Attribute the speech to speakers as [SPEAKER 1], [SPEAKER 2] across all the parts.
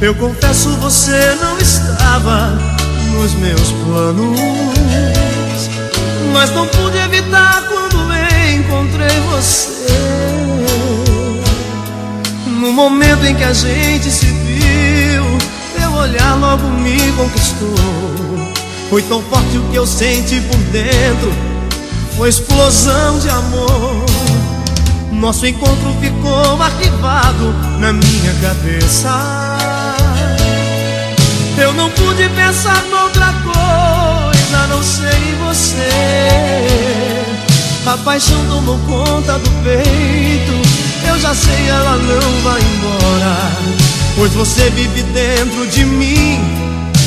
[SPEAKER 1] Eu confesso, você não estava nos meus planos. Mas não pude evitar quando encontrei você. No momento em que a gente se viu, teu olhar logo me conquistou. Foi tão forte o que eu senti por dentro, foi explosão de amor. Nosso encontro ficou arquivado na minha cabeça. Pensar noutra coisa não ser em você. A paixão tomou conta do peito. Eu já sei, ela não vai embora. Pois você vive dentro de mim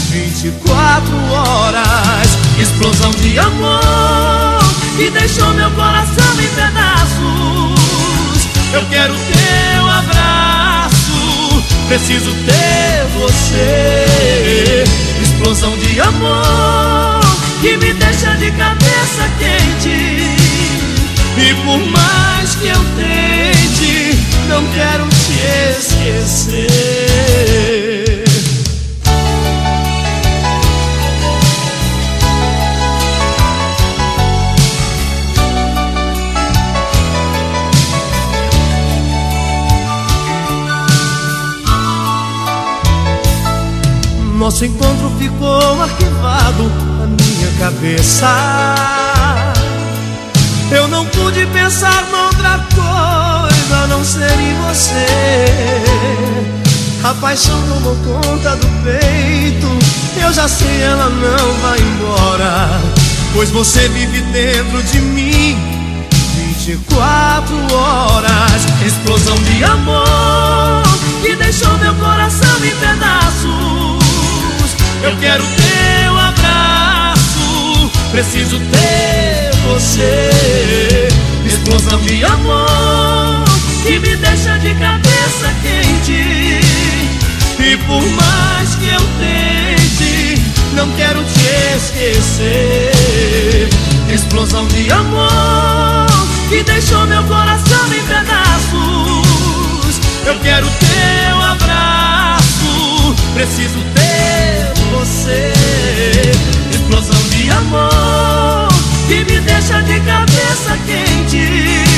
[SPEAKER 1] 24 horas. Explosão de amor que deixou meu coração em pedaços. Eu quero teu preciso ter você. Explosão de amor que me deixa de cabeça quente. E por mais Nosso encontro ficou arquivado na minha cabeça. Eu não pude pensar noutra coisa a não ser em você. A paixão tomou conta do peito. Eu já sei, ela não vai embora. Pois você vive dentro de mim 24 horas. Explosão de amor que deixou meu coração em pedaços. Eu quero teu abraço, preciso ter você. Explosão de amor que me deixa de cabeça quente. E por mais que eu tente, não quero te esquecer. Explosão de amor que deixou meu coração em pedaços. Eu quero deixa de cabeça quente.